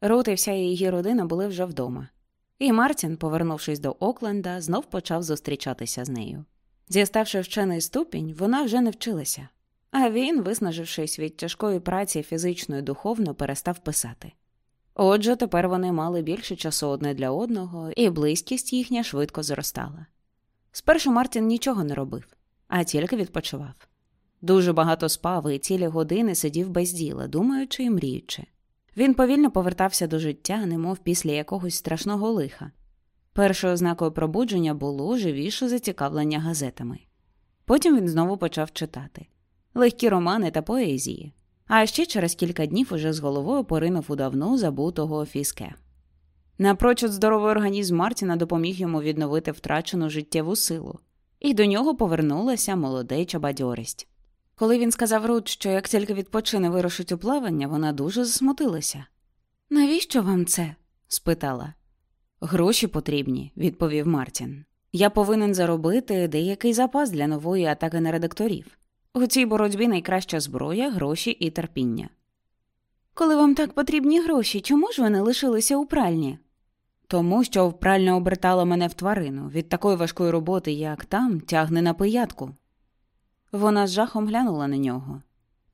Рут і вся її родина були вже вдома. І Мартін, повернувшись до Окленда, знов почав зустрічатися з нею. Зіставши вчений ступінь, вона вже не вчилася, а він, виснажившись від тяжкої праці фізично і духовно, перестав писати. Отже, тепер вони мали більше часу одне для одного, і близькість їхня швидко зростала. Спершу Мартін нічого не робив, а тільки відпочивав. Дуже багато спав і цілі години сидів без діла, думаючи і мріючи. Він повільно повертався до життя, немов після якогось страшного лиха. Першою ознакою пробудження було живіше зацікавлення газетами. Потім він знову почав читати легкі романи та поезії, а ще через кілька днів уже з головою поринув у давно забутого фіске. Напрочуд здоровий організм Мартіна допоміг йому відновити втрачену життєву силу, і до нього повернулася молодеча бадьорість. Коли він сказав Рут, що як тільки відпочине вирушить у плавання, вона дуже засмутилася. Навіщо вам це? спитала. Гроші потрібні, відповів Мартін. Я повинен заробити деякий запас для нової атаки на редакторів. У цій боротьбі найкраща зброя, гроші і терпіння. Коли вам так потрібні гроші, чому ж ви не лишилися у пральні? Тому що пральня обертала мене в тварину від такої важкої роботи, як там, тягне на пиятку. Вона з жахом глянула на нього.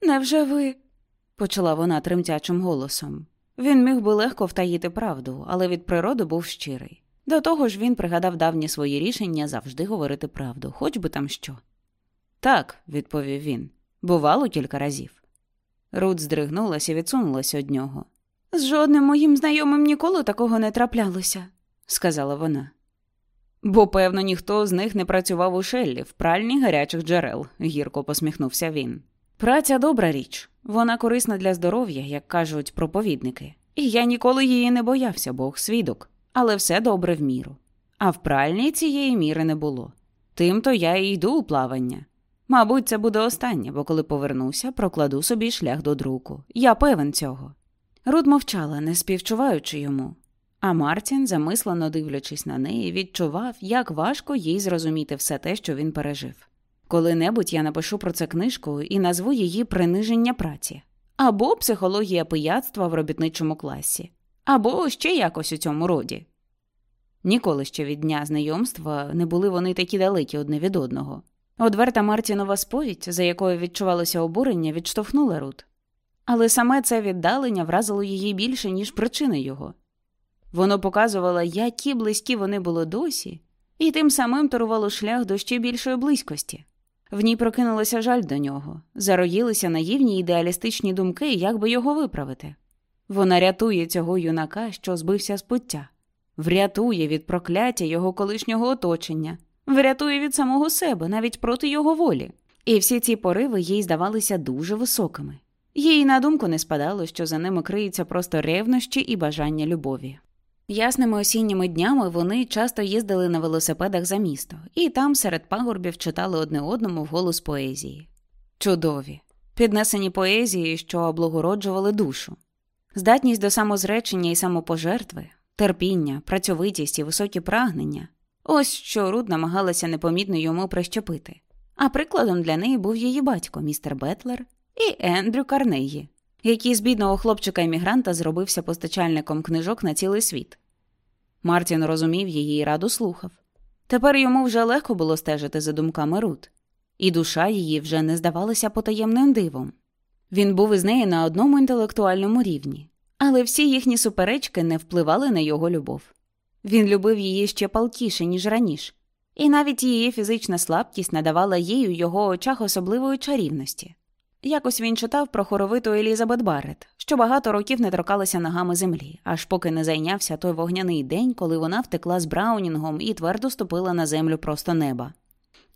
Невже ви? почала вона тремтячим голосом. Він міг би легко втаїти правду, але від природи був щирий. До того ж він пригадав давні свої рішення завжди говорити правду, хоч би там що. Так, відповів він, бувало кілька разів. Рут здригнулася і відсунулася від нього. З жодним моїм знайомим ніколи такого не траплялося, сказала вона. Бо, певно, ніхто з них не працював у Шеллі в пральні гарячих джерел, гірко посміхнувся він. Праця добра річ, вона корисна для здоров'я, як кажуть проповідники. І я ніколи її не боявся, Бог свідок, але все добре в міру. А в пральні цієї міри не було. Тимто я і йду у плавання. Мабуть, це буде останнє, бо коли повернуся, прокладу собі шлях до друку. Я певен цього. Руд мовчала, не співчуваючи йому. А Мартін, замислено дивлячись на неї, відчував, як важко їй зрозуміти все те, що він пережив. Коли-небудь я напишу про це книжку і назву її приниження праці, або психологія пияцтва в робітничому класі, або ще якось у цьому роді. Ніколи ще від дня знайомства не були вони такі далекі одне від одного. Одверта Мартінова сповідь, за якою відчувалося обурення, відштовхнула Рут. Але саме це віддалення вразило її більше, ніж причини його. Воно показувало, які близькі вони були досі, і тим самим торувало шлях до ще більшої близькості. В ній прокинулося жаль до нього, зароїлися наївні ідеалістичні думки, як би його виправити. Вона рятує цього юнака, що збився з пуття, врятує від прокляття його колишнього оточення, врятує від самого себе, навіть проти його волі. І всі ці пориви їй здавалися дуже високими. Їй на думку не спадало, що за ними криються просто ревнощі і бажання любові. Ясними осінніми днями вони часто їздили на велосипедах за місто, і там серед пагорбів читали одне одному вголос поезії. Чудові, піднесені поезії, що облагороджували душу, здатність до самозречення і самопожертви, терпіння, працьовитість і високі прагнення ось що Руд намагалася непомітно йому прищепити. А прикладом для неї був її батько, містер Бетлер, і Ендрю Карнегі, який з бідного хлопчика емігранта зробився постачальником книжок на цілий світ. Мартін розумів її і раду слухав. Тепер йому вже легко було стежити за думками Рут, і душа її вже не здавалася потаємним дивом. Він був із нею на одному інтелектуальному рівні, але всі їхні суперечки не впливали на його любов. Він любив її ще палкіше, ніж раніше, і навіть її фізична слабкість надавала їй у його очах особливої чарівності. Якось він читав про хоровиту Елізабет Баррет, що багато років не торкалася ногами землі, аж поки не зайнявся той вогняний день, коли вона втекла з Браунінгом і твердо ступила на землю просто неба.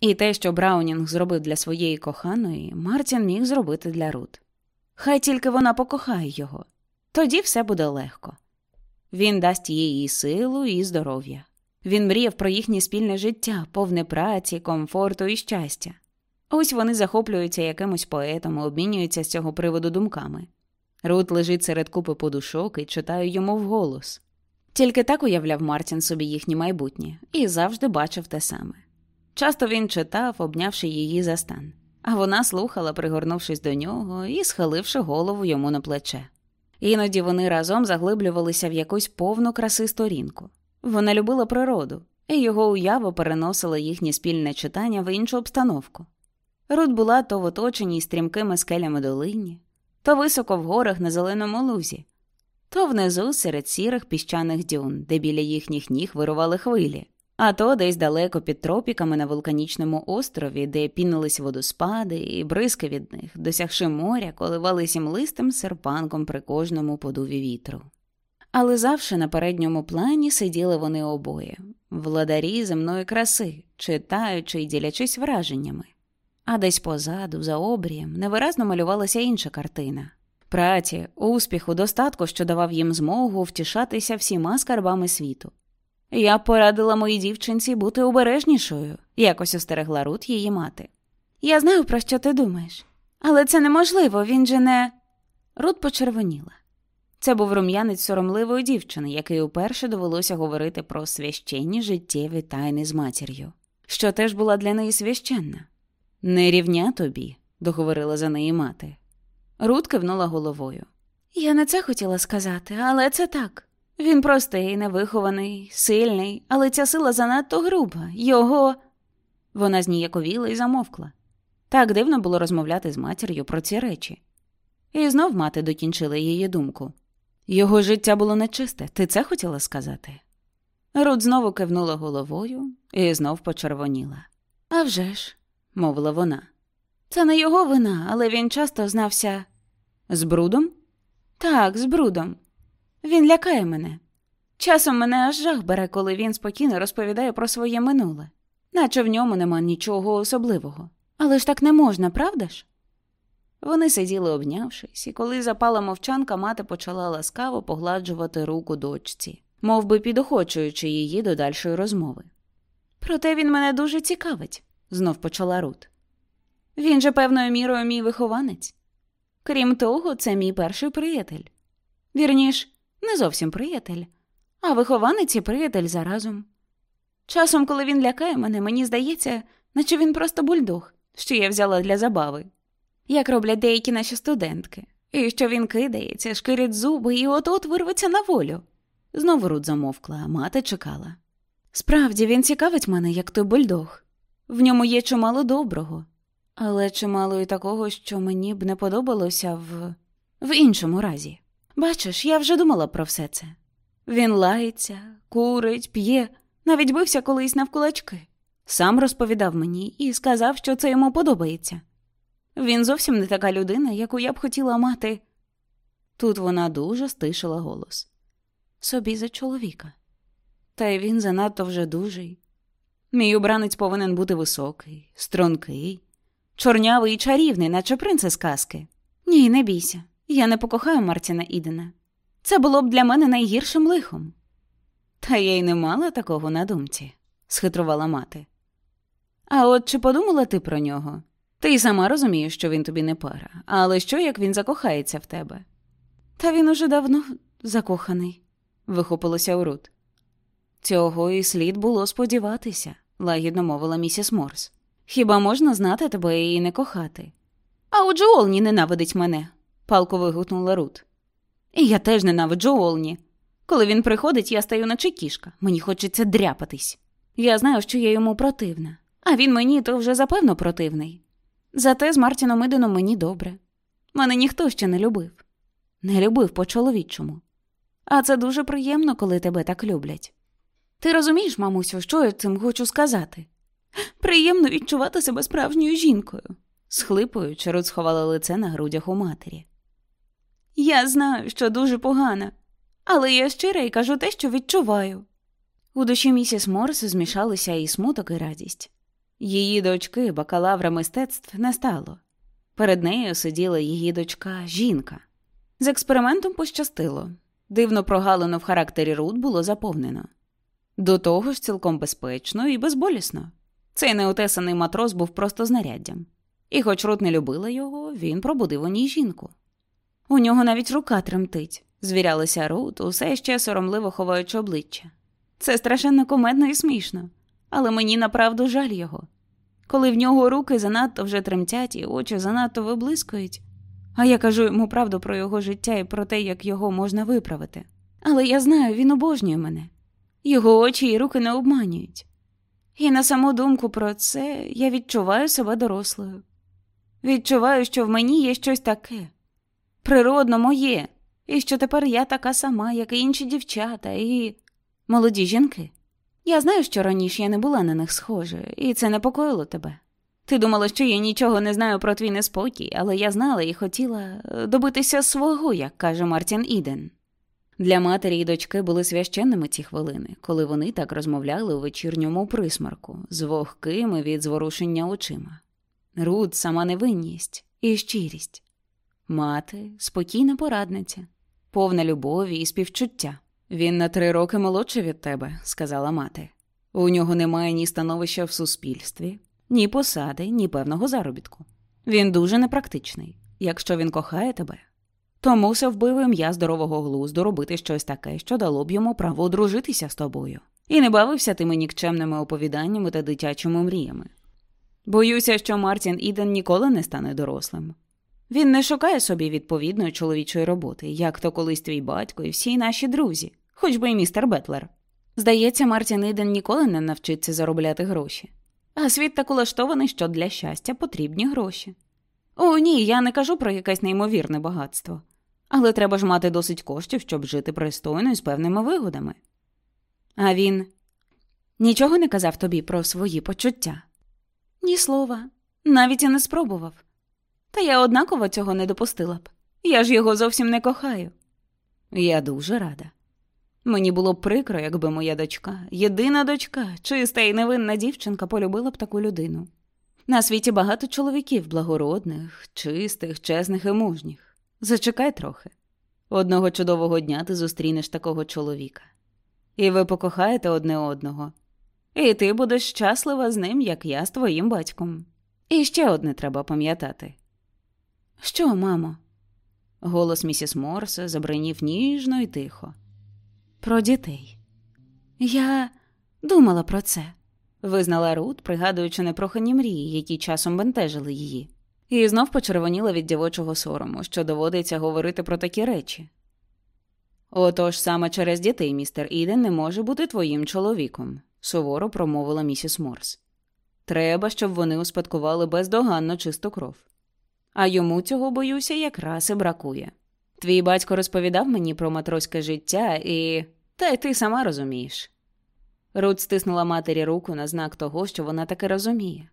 І те, що Браунінг зробив для своєї коханої, Мартін міг зробити для Рут. Хай тільки вона покохає його, тоді все буде легко. Він дасть їй силу, і здоров'я. Він мріяв про їхнє спільне життя, повне праці, комфорту і щастя. Ось вони захоплюються якимось поетом, і обмінюються з цього приводу думками. Рут лежить серед купи подушок і читає йому вголос. Тільки так уявляв Мартін собі їхнє майбутнє і завжди бачив те саме. Часто він читав, обнявши її за стан, а вона слухала, пригорнувшись до нього і схиливши голову йому на плече. Іноді вони разом заглиблювалися в якусь повну краси сторінку. Вона любила природу, і його уява переносила їхнє спільне читання в іншу обстановку. Рут була то в оточеній стрімкими скелями долині, то високо в горах на зеленому лузі, то внизу серед сірих піщаних дюн, де біля їхніх ніг вирували хвилі, а то десь далеко під тропіками на вулканічному острові, де пінились водоспади, і бризки від них, досягши моря, коливались їм листим серпанком при кожному подуві вітру. Але завше на передньому плані сиділи вони обоє, владарі земної краси, читаючи й ділячись враженнями. А десь позаду, за обрієм, невиразно малювалася інша картина праці, успіху, достатку, що давав їм змогу втішатися всіма скарбами світу. Я порадила моїй дівчинці бути обережнішою, якось остерегла Рут її мати. Я знаю, про що ти думаєш, але це неможливо, він же не. Рут почервоніла. Це був рум'янець соромливої дівчини, який уперше довелося говорити про священні життєві тайни з матір'ю, що теж була для неї священна. Не рівня тобі, договорила за неї мати. Рут кивнула головою. Я не це хотіла сказати, але це так. Він простий, невихований, сильний, але ця сила занадто груба. Його. Вона зніяковіла і замовкла. Так дивно було розмовляти з матір'ю про ці речі. І знов мати докінчила її думку. Його життя було нечисте, ти це хотіла сказати? Рут знову кивнула головою і знов почервоніла. «А вже ж», – мовила вона. Це не його вина, але він часто знався з брудом? Так, з брудом. Він лякає мене. Часом мене аж жах бере, коли він спокійно розповідає про своє минуле, наче в ньому нема нічого особливого. Але ж так не можна, правда ж? Вони сиділи, обнявшись, і коли запала мовчанка, мати почала ласкаво погладжувати руку дочці, мов би підохочуючи її до дальшої розмови. Проте він мене дуже цікавить, знов почала Рут. Він же певною мірою мій вихованець. Крім того, це мій перший приятель. Вірніш, не зовсім приятель, а вихованець і приятель заразом. Часом, коли він лякає мене, мені здається, наче він просто бульдог, що я взяла для забави, як роблять деякі наші студентки, і що він кидається, шкирить зуби і от-от вирветься на волю. Знову Рут замовкла, а мати чекала. Справді, він цікавить мене, як той бульдог. В ньому є чимало доброго, але чимало і такого, що мені б не подобалося в в іншому разі. Бачиш, я вже думала про все це. Він лається, курить, п'є, навіть бився колись навкулачки. Сам розповідав мені і сказав, що це йому подобається. Він зовсім не така людина, яку я б хотіла мати. Тут вона дуже стишила голос собі за чоловіка. Та й він занадто вже дужий. Мій обранець повинен бути високий, стрункий, чорнявий і чарівний, наче принц казки. Ні, не бійся. Я не покохаю Мартіна Ідена. Це було б для мене найгіршим лихом. Та я й не мала такого на думці, схитрувала мати. А от чи подумала ти про нього? Ти й сама розумієш, що він тобі не пара, але що, як він закохається в тебе? Та він уже давно закоханий, вихопилося у Рут. Цього і слід було сподіватися, лагідно мовила місіс Морс. Хіба можна знати тебе і не кохати? А отже Олні ненавидить мене, палко вигукнула Рут. І я теж ненавиджу Олні. Коли він приходить, я стаю наче кішка. Мені хочеться дряпатись. Я знаю, що я йому противна, а він мені то вже запевно противний. Зате з Мартіном Іденом мені добре. Мене ніхто ще не любив. Не любив по чоловічому. А це дуже приємно, коли тебе так люблять. Ти розумієш, мамусю, що я цим хочу сказати? Приємно відчувати себе справжньою жінкою, схлипуючи, Рут сховала лице на грудях у матері. Я знаю, що дуже погана, але я щира і кажу те, що відчуваю. У душі місіс Морс змішалися і смуток, і радість. Її дочки, бакалавра мистецтв, не стало. Перед нею сиділа її дочка жінка. З експериментом пощастило. Дивно прогалину в характері Рут було заповнено. До того ж, цілком безпечно і безболісно. Цей неотесаний матрос був просто знаряддям. І, хоч Рут не любила його, він пробудив у ній жінку. У нього навіть рука тремтить, звірялася Рут, усе ще соромливо ховаючи обличчя. Це страшенно кумедно і смішно, але мені направду жаль його. Коли в нього руки занадто вже тремтять і очі занадто виблискують, а я кажу йому правду про його життя і про те, як його можна виправити. Але я знаю, він обожнює мене. Його очі і руки не обманюють. І на саму думку про це я відчуваю себе дорослою. Відчуваю, що в мені є щось таке природно моє, і що тепер я така сама, як і інші дівчата, і молоді жінки. Я знаю, що раніше я не була на них схожа, і це непокоїло тебе. Ти думала, що я нічого не знаю про твій неспокій, але я знала і хотіла добитися свого, як каже Мартін Іден. Для матері і дочки були священними ці хвилини, коли вони так розмовляли у вечірньому присмарку, з вогкими від зворушення очима. Руд сама невинність і щирість, мати спокійна порадниця, повна любові і співчуття. Він на три роки молодший від тебе, сказала мати. У нього немає ні становища в суспільстві, ні посади, ні певного заробітку. Він дуже непрактичний. Якщо він кохає тебе, то мусив би в ім'я здорового глузду робити щось таке, що дало б йому право одружитися з тобою, і не бавився тими нікчемними оповіданнями та дитячими мріями. Боюся, що Мартін Іден ніколи не стане дорослим. Він не шукає собі відповідної чоловічої роботи, як то колись твій батько і всі наші друзі, хоч би й містер Бетлер. Здається, Мартін Іден ніколи не навчиться заробляти гроші. А світ так улаштований, що для щастя потрібні гроші. О, ні, я не кажу про якесь неймовірне багатство. Але треба ж мати досить коштів, щоб жити пристойно і з певними вигодами. А він нічого не казав тобі про свої почуття? Ні слова, навіть і не спробував. Та я однаково цього не допустила б. Я ж його зовсім не кохаю. Я дуже рада. Мені було б прикро, якби моя дочка, єдина дочка, чиста і невинна дівчинка полюбила б таку людину. На світі багато чоловіків благородних, чистих, чесних і мужніх. Зачекай трохи. Одного чудового дня ти зустрінеш такого чоловіка. І ви покохаєте одне одного. І ти будеш щаслива з ним, як я з твоїм батьком. І ще одне треба пам'ятати. Що, мамо? Голос місіс Морс забринів ніжно і тихо. Про дітей. Я думала про це, визнала Рут, пригадуючи непрохані мрії, які часом бентежили її, і знов почервоніла від дівочого сорому, що доводиться говорити про такі речі. Отож саме через дітей містер Іден не може бути твоїм чоловіком, суворо промовила місіс Морс. Треба, щоб вони успадкували бездоганно чисту кров. А йому цього, боюся, якраз і бракує. Твій батько розповідав мені про матроське життя і. Та й ти сама розумієш. Рут стиснула матері руку на знак того, що вона таки розуміє.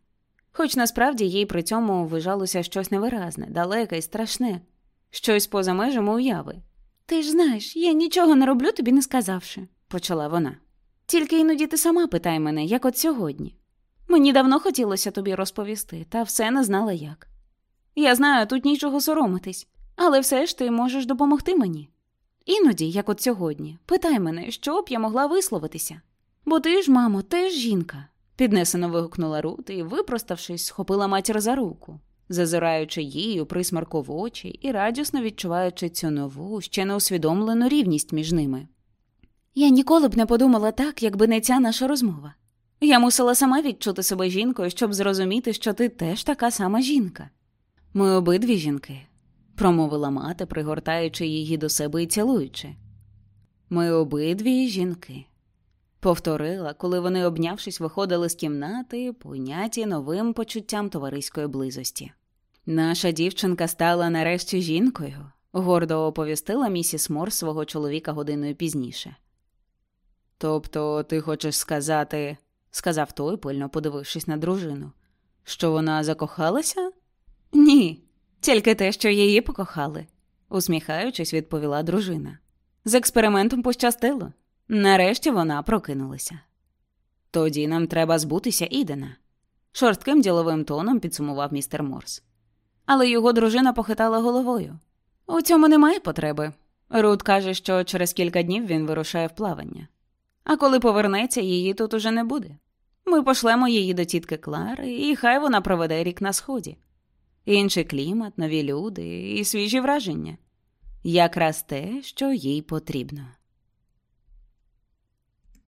Хоч насправді їй при цьому вижалося щось невиразне, далеке і страшне, щось поза межами уяви. Ти ж знаєш, я нічого не роблю, тобі не сказавши, почала вона. Тільки іноді ти сама питай мене, як от сьогодні. Мені давно хотілося тобі розповісти, та все не знала як. Я знаю, тут нічого соромитись, але все ж ти можеш допомогти мені. Іноді, як от сьогодні, питай мене, що б я могла висловитися. Бо ти ж, мамо, теж жінка, піднесено вигукнула Рут і, випроставшись, схопила матір за руку, зазираючи їй у в очі і радісно відчуваючи цю нову, ще неусвідомлену рівність між ними. Я ніколи б не подумала так, якби не ця наша розмова. Я мусила сама відчути себе жінкою, щоб зрозуміти, що ти теж така сама жінка. Ми обидві жінки, промовила мати, пригортаючи її до себе і цілуючи. Ми обидві жінки, повторила, коли вони, обнявшись, виходили з кімнати, поняті новим почуттям товариської близості. Наша дівчинка стала нарешті жінкою, гордо оповістила місіс Мор свого чоловіка годиною пізніше. Тобто, ти хочеш сказати, сказав той, пильно подивившись на дружину, що вона закохалася? Ні, тільки те, що її покохали, усміхаючись, відповіла дружина. З експериментом пощастило. Нарешті вона прокинулася. Тоді нам треба збутися Ідена, шорстким діловим тоном підсумував містер Морс. Але його дружина похитала головою. У цьому немає потреби. Рут каже, що через кілька днів він вирушає в плавання. А коли повернеться, її тут уже не буде. Ми пошлемо її до тітки Клари, і хай вона проведе рік на сході. Інший клімат, нові люди і свіжі враження якраз те, що їй потрібно.